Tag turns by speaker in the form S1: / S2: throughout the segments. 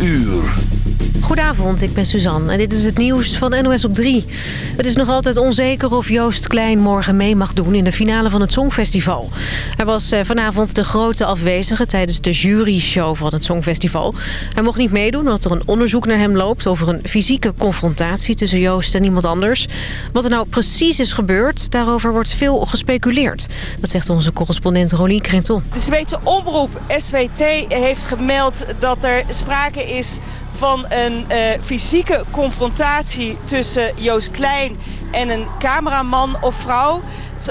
S1: uur.
S2: Goedenavond, ik ben Suzanne en dit is het nieuws van NOS op 3. Het is nog altijd onzeker of Joost Klein morgen mee mag doen in de finale van het Songfestival. Hij was eh, vanavond de grote afwezige tijdens de juryshow van het Songfestival. Hij mocht niet meedoen omdat er een onderzoek naar hem loopt over een fysieke confrontatie tussen Joost en iemand anders. Wat er nou precies is gebeurd, daarover wordt veel gespeculeerd. Dat zegt onze correspondent Rolien Krenton.
S3: De Zweedse omroep SWT heeft gemeld dat er sprake is van een uh, fysieke confrontatie tussen Joost Klein en een cameraman of vrouw.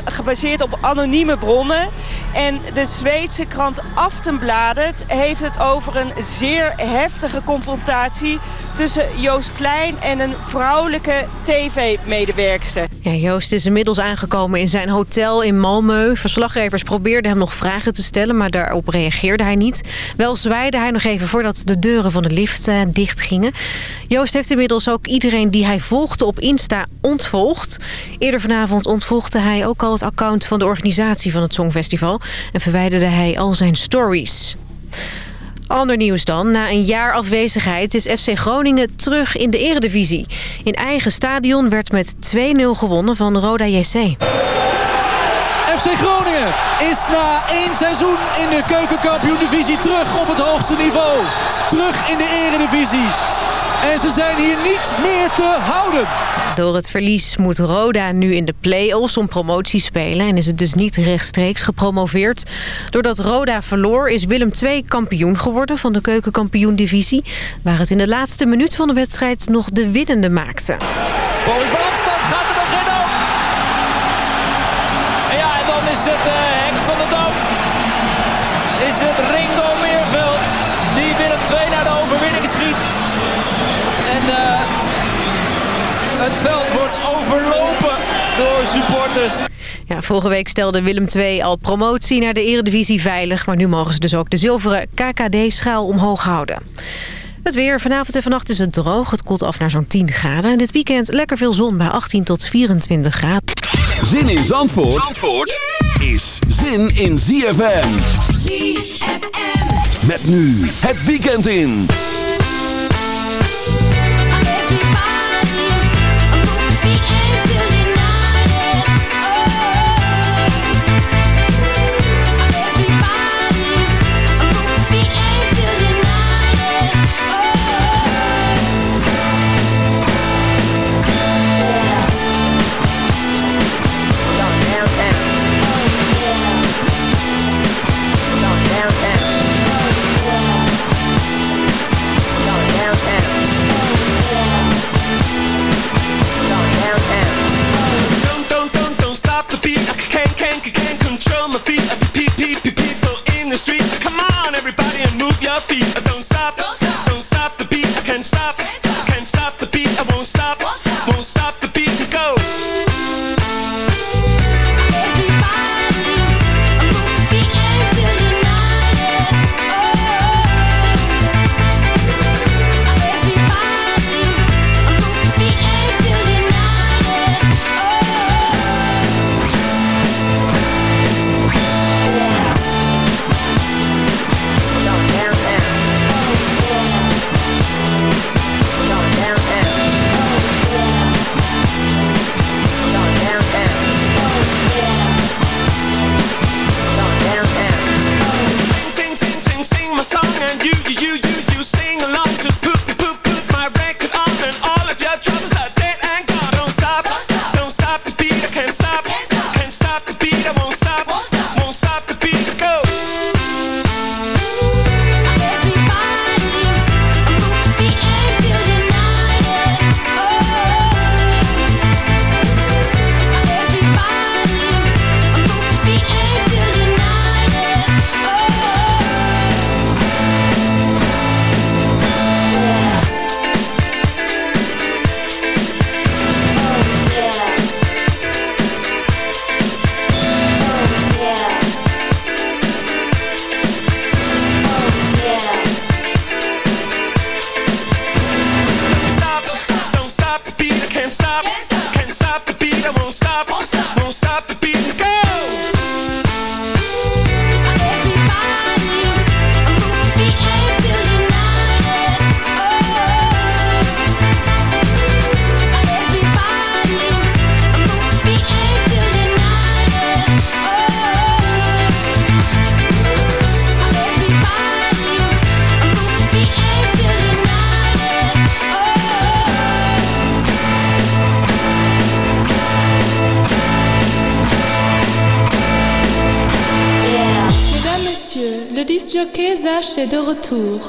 S3: Gebaseerd op anonieme bronnen. En de Zweedse krant Aftenbladet heeft het over een zeer heftige confrontatie... tussen Joost Klein en een vrouwelijke tv-medewerkster.
S2: Ja, Joost is inmiddels aangekomen in zijn hotel in Malmö. Verslaggevers probeerden hem nog vragen te stellen, maar daarop reageerde hij niet. Wel zwaaide hij nog even voordat de deuren van de lift uh, dicht gingen. Joost heeft inmiddels ook iedereen die hij volgde op Insta ontvolgd. Eerder vanavond ontvolgde hij ook al het account van de organisatie van het Songfestival... en verwijderde hij al zijn stories. Ander nieuws dan. Na een jaar afwezigheid is FC Groningen terug in de eredivisie. In eigen stadion werd met 2-0 gewonnen van Roda JC.
S4: FC Groningen is na één seizoen in de keukenkampioen-divisie terug op het hoogste niveau. Terug in de eredivisie. En ze zijn hier niet meer te houden.
S2: Door het verlies moet Roda nu in de play-offs om promotie spelen... en is het dus niet rechtstreeks gepromoveerd. Doordat Roda verloor is Willem II kampioen geworden van de keukenkampioen-divisie... waar het in de laatste minuut van de wedstrijd nog de winnende maakte.
S5: Afstand gaat er nog in ook. Ja, en dan is het uh,
S2: Ja, vorige week stelde Willem II al promotie naar de eredivisie veilig... maar nu mogen ze dus ook de zilveren KKD-schaal omhoog houden. Het weer. Vanavond en vannacht is het droog. Het koelt af naar zo'n 10 graden. En dit weekend lekker veel zon bij 18 tot 24 graden.
S1: Zin in Zandvoort, Zandvoort is zin in ZFM.
S6: ZFM.
S1: Met nu het weekend in.
S6: De retour.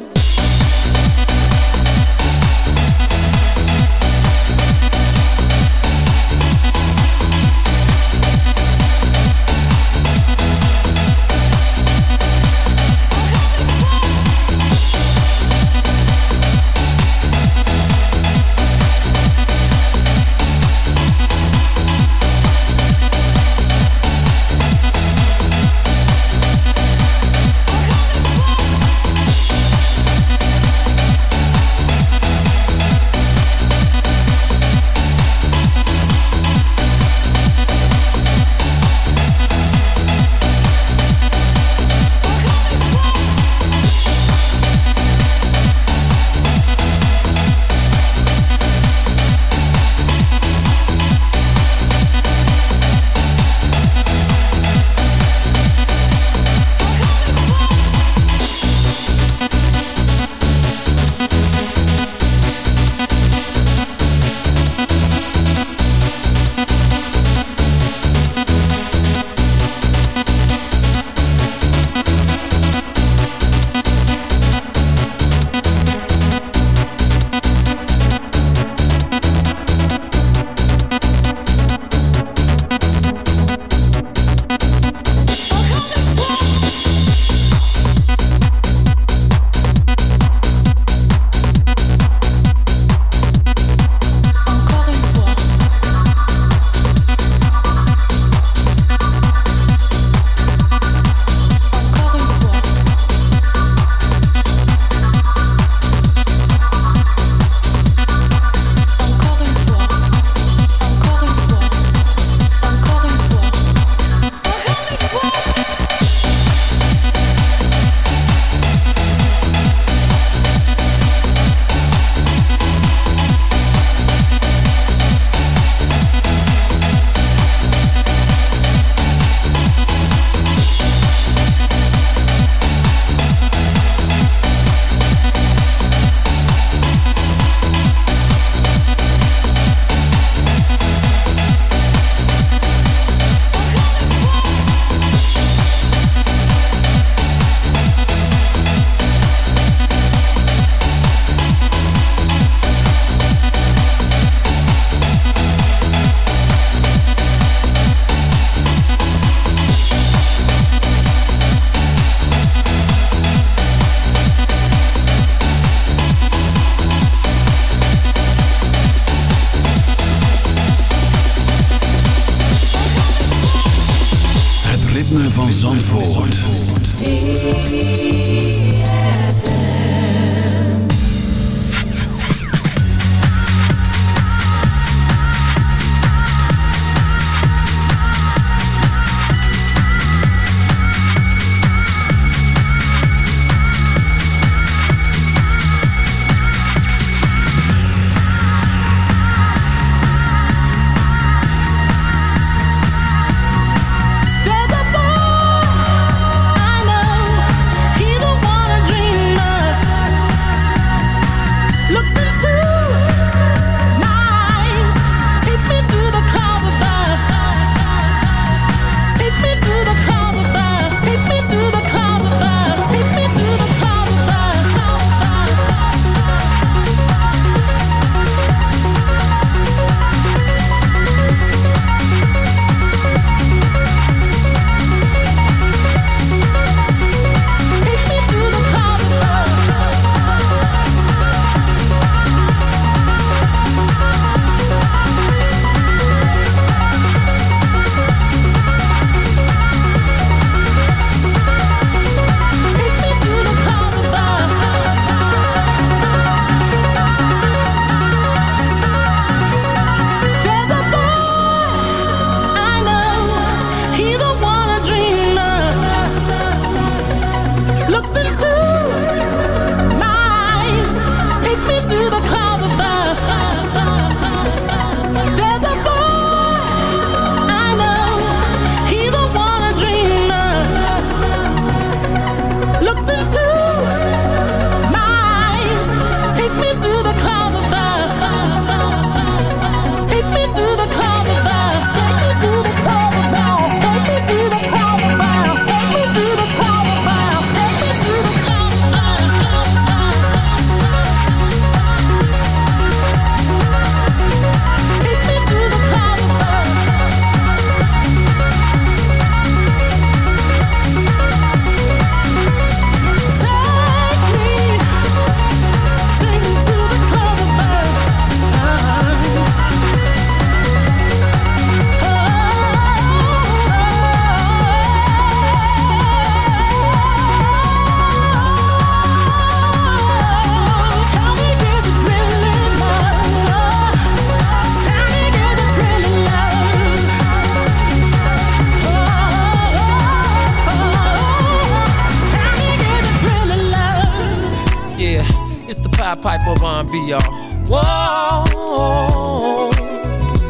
S5: Piper y'all. Whoa,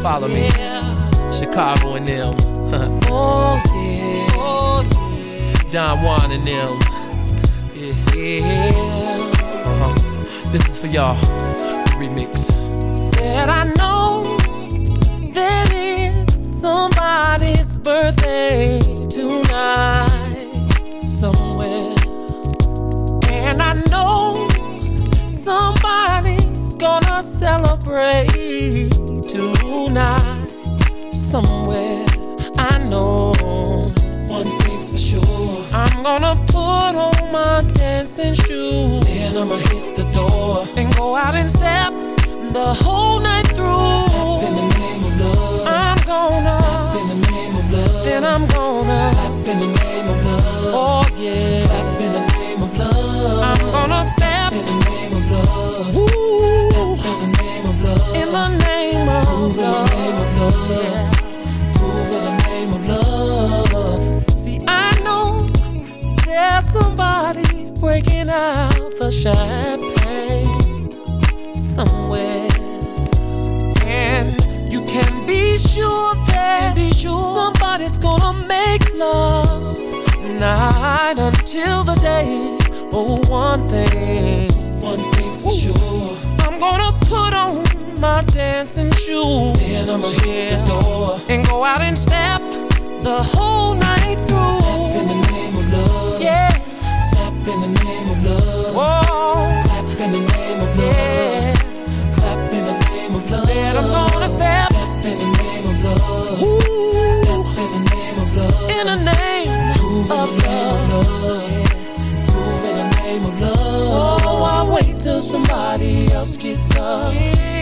S5: follow me. Chicago and them. oh yeah. Oh, yeah. Don Juan and them. Yeah. Uh-huh. This is for y'all. Remix.
S7: I'ma hit the door and go out and step the whole night through. Step in the name of love. I'm gonna step in the name of love. Then I'm gonna clap in the name of love. Oh yeah, clap in the name of love. I'm gonna step in the name of love. Ooh. Step in the name of love. In the name of Move love. In the name of love. Yeah. Move in the name of love. See, I know there's somebody breaking out the champagne somewhere. And you can be sure that be sure somebody's gonna make love night until the day. Oh, one thing, one thing's for sure. I'm gonna put on my dancing shoes. Then I'ma hit the door and go out and step the whole night through. Step in the name of love. Whoa. Clap in the name of love. Yeah. Clap in the name of love. Said I'm gonna step. Step in the name of love. Ooh. Step in the name of love. In the name Prove of in the love. Name of love. Yeah. Prove in the name of love. Oh, I wait till somebody else gets up. Yeah.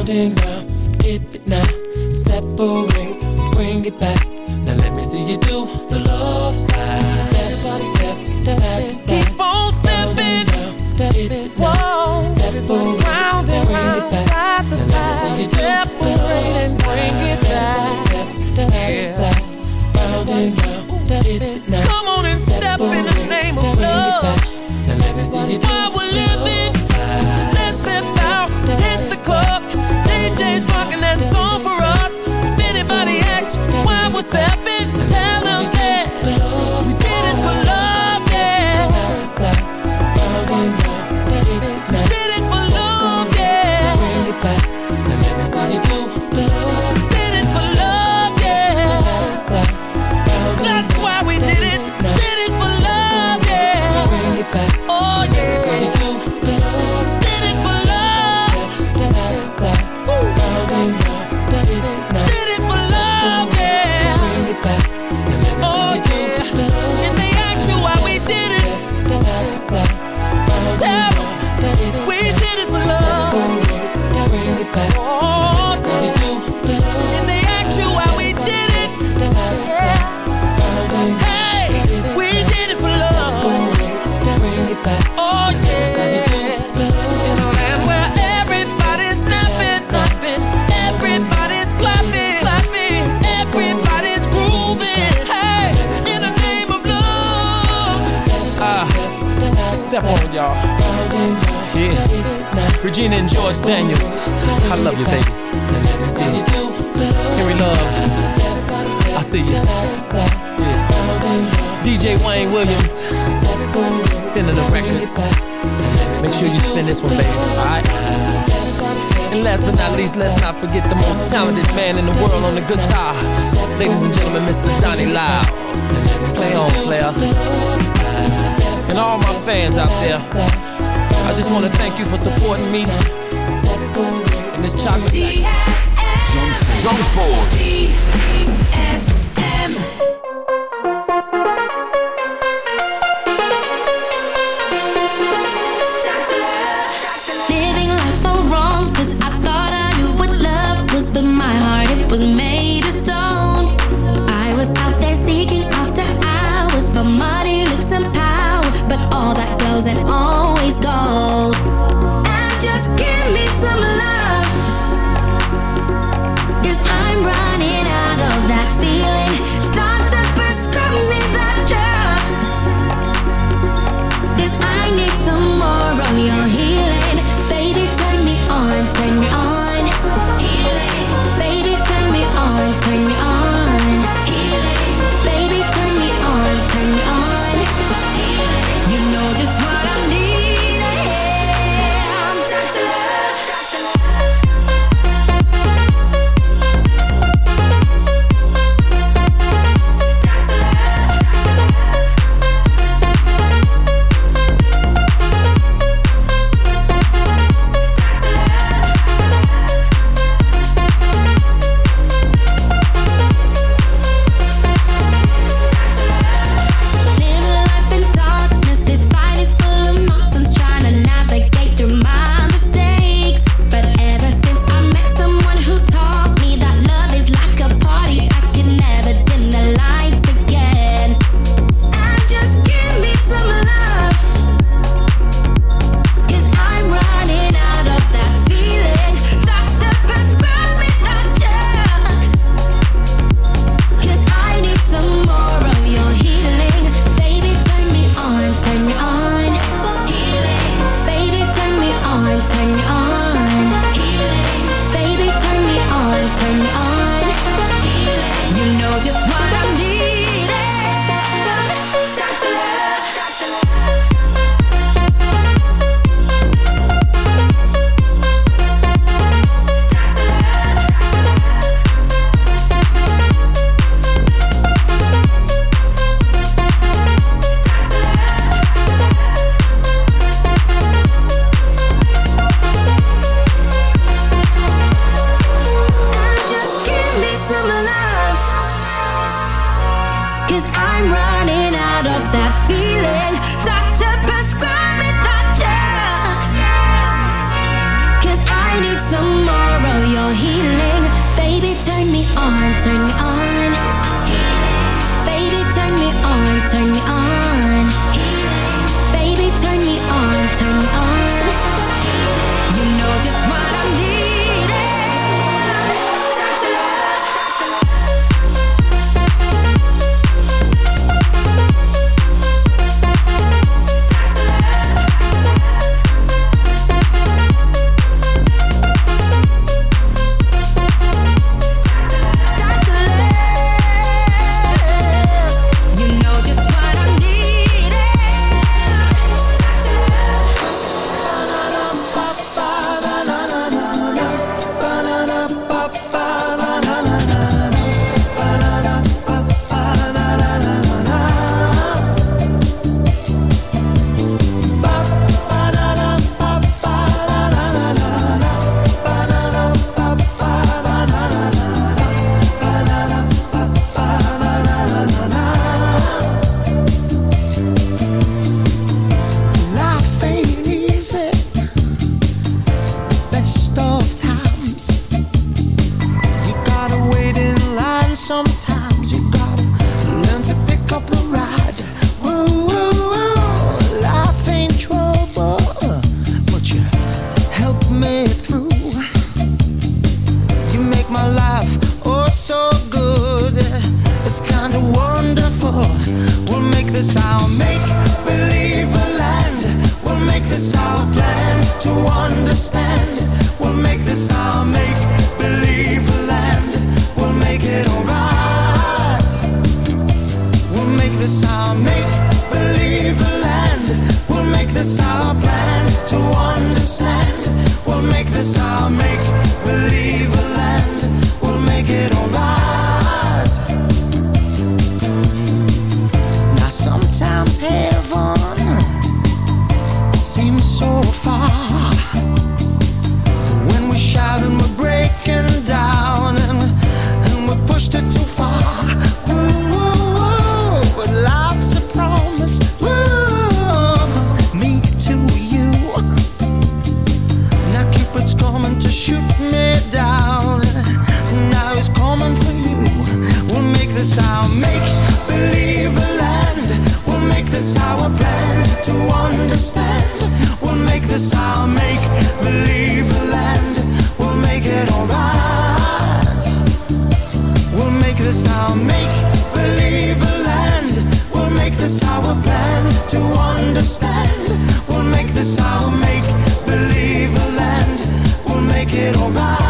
S7: Round and round. Dip it now, separate, bring it back. Now let me see you do the love slide. Step by step, step, side to side. Keep on stepping, step it now. Separate, round and round, side to side. Separate and bring it back. Step, step, side to side, round and round. Step it now. Come on and step in the name of love. Now let me see you do While we're
S8: Too many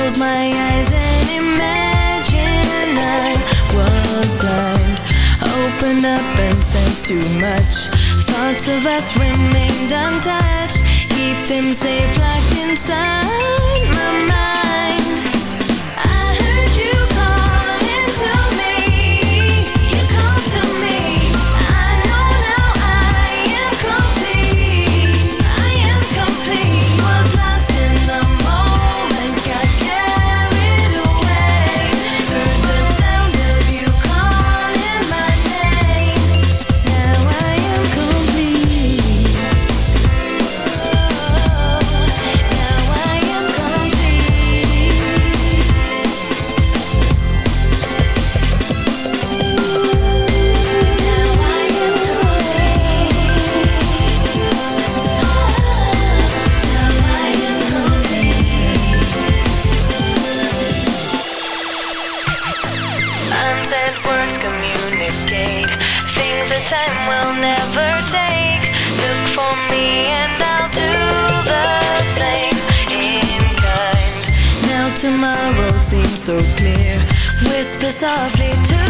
S9: close my eyes and imagine I was blind. Open up and too much. Thoughts of us untouched. Keep them safe locked inside my mind. so clear. Whisper softly to